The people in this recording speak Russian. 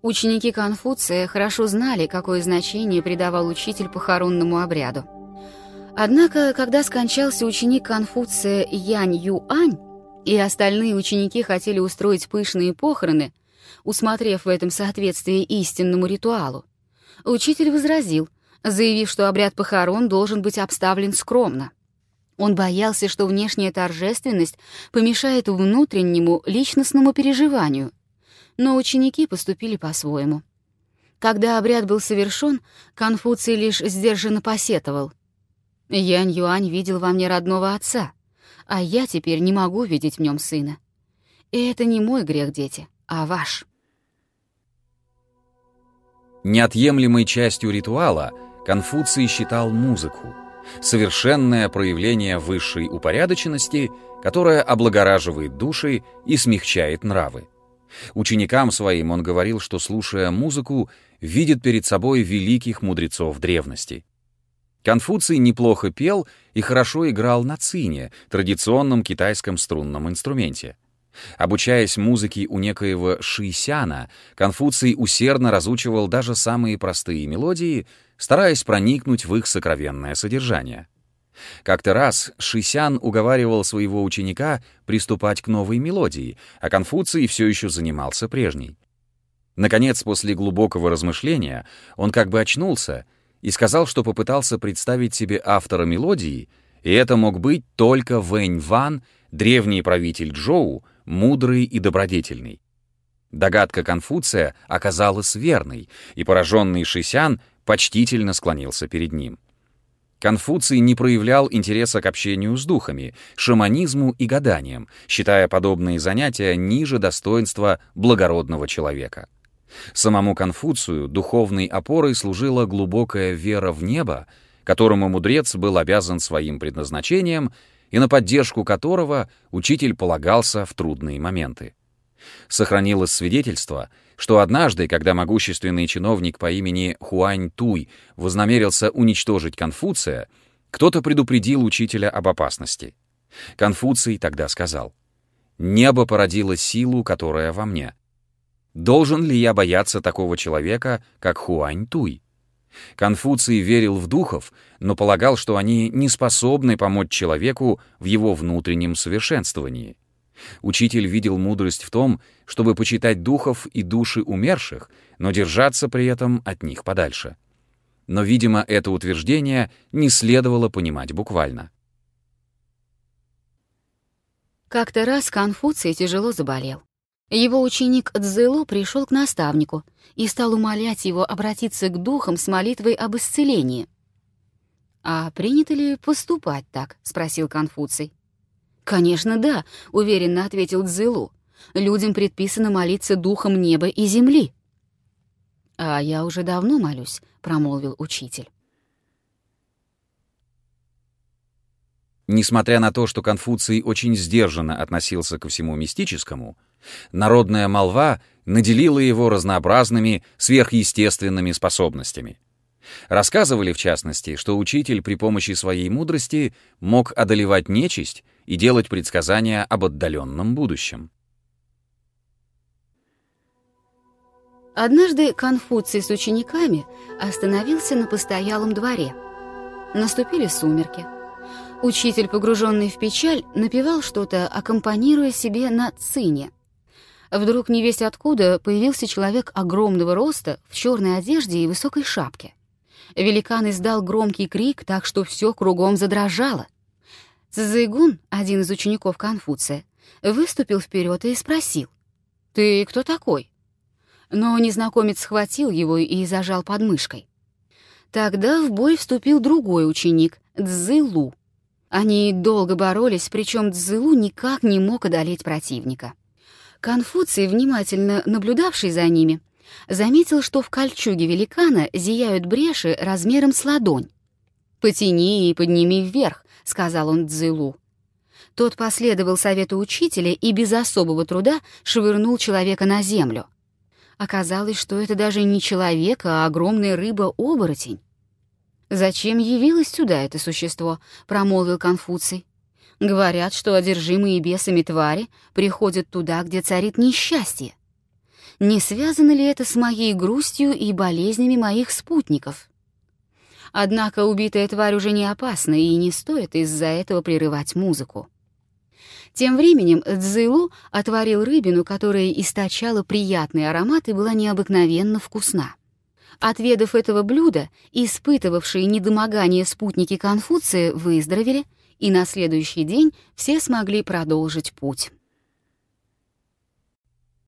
Ученики Конфуция хорошо знали, какое значение придавал учитель похоронному обряду. Однако, когда скончался ученик Конфуция Янь Юань, и остальные ученики хотели устроить пышные похороны, усмотрев в этом соответствие истинному ритуалу, учитель возразил, заявив, что обряд похорон должен быть обставлен скромно. Он боялся, что внешняя торжественность помешает внутреннему личностному переживанию, но ученики поступили по-своему. Когда обряд был совершен, Конфуций лишь сдержанно посетовал. «Янь Юань видел во мне родного отца, а я теперь не могу видеть в нем сына. И это не мой грех, дети, а ваш». Неотъемлемой частью ритуала Конфуций считал музыку, совершенное проявление высшей упорядоченности, которое облагораживает души и смягчает нравы. Ученикам своим он говорил, что, слушая музыку, видит перед собой великих мудрецов древности. Конфуций неплохо пел и хорошо играл на цине, традиционном китайском струнном инструменте. Обучаясь музыке у некоего Шисяна, Конфуций усердно разучивал даже самые простые мелодии, стараясь проникнуть в их сокровенное содержание. Как-то раз Шисян уговаривал своего ученика приступать к новой мелодии, а Конфуций все еще занимался прежней. Наконец, после глубокого размышления, он как бы очнулся и сказал, что попытался представить себе автора мелодии, и это мог быть только Вэнь Ван, древний правитель Джоу, мудрый и добродетельный. Догадка Конфуция оказалась верной, и пораженный Шисян почтительно склонился перед ним. Конфуций не проявлял интереса к общению с духами, шаманизму и гаданиям, считая подобные занятия ниже достоинства благородного человека. Самому Конфуцию духовной опорой служила глубокая вера в небо, которому мудрец был обязан своим предназначением и на поддержку которого учитель полагался в трудные моменты. Сохранилось свидетельство, что однажды, когда могущественный чиновник по имени Хуань Туй вознамерился уничтожить Конфуция, кто-то предупредил учителя об опасности. Конфуций тогда сказал, «Небо породило силу, которая во мне. Должен ли я бояться такого человека, как Хуань Туй?» Конфуций верил в духов, но полагал, что они не способны помочь человеку в его внутреннем совершенствовании. Учитель видел мудрость в том, чтобы почитать духов и души умерших, но держаться при этом от них подальше. Но, видимо, это утверждение не следовало понимать буквально. Как-то раз Конфуций тяжело заболел. Его ученик Цзэлу пришел к наставнику и стал умолять его обратиться к духам с молитвой об исцелении. «А принято ли поступать так?» — спросил Конфуций. «Конечно, да», — уверенно ответил Цзылу. «Людям предписано молиться духом неба и земли». «А я уже давно молюсь», — промолвил учитель. Несмотря на то, что Конфуций очень сдержанно относился ко всему мистическому, народная молва наделила его разнообразными сверхъестественными способностями. Рассказывали, в частности, что учитель при помощи своей мудрости мог одолевать нечисть и делать предсказания об отдаленном будущем. Однажды Конфуций с учениками остановился на постоялом дворе. Наступили сумерки. Учитель, погруженный в печаль, напевал что-то, аккомпанируя себе на цине. Вдруг невесть откуда появился человек огромного роста в черной одежде и высокой шапке. Великан издал громкий крик, так что все кругом задрожало — Цзэйгун, один из учеников Конфуция, выступил вперед и спросил, «Ты кто такой?» Но незнакомец схватил его и зажал под мышкой. Тогда в бой вступил другой ученик, Цзылу. Они долго боролись, причем Цзылу никак не мог одолеть противника. Конфуций, внимательно наблюдавший за ними, заметил, что в кольчуге великана зияют бреши размером с ладонь. «Потяни и подними вверх», — сказал он Цзилу. Тот последовал совету учителя и без особого труда швырнул человека на землю. Оказалось, что это даже не человек, а огромная рыба-оборотень. «Зачем явилось сюда это существо?» — промолвил Конфуций. «Говорят, что одержимые бесами твари приходят туда, где царит несчастье. не связано ли это с моей грустью и болезнями моих спутников? Однако убитая тварь уже не опасна, и не стоит из-за этого прерывать музыку. Тем временем Цзылу отварил рыбину, которая источала приятный аромат и была необыкновенно вкусна. Отведав этого блюда, испытывавшие недомогание спутники Конфуция выздоровели, и на следующий день все смогли продолжить путь.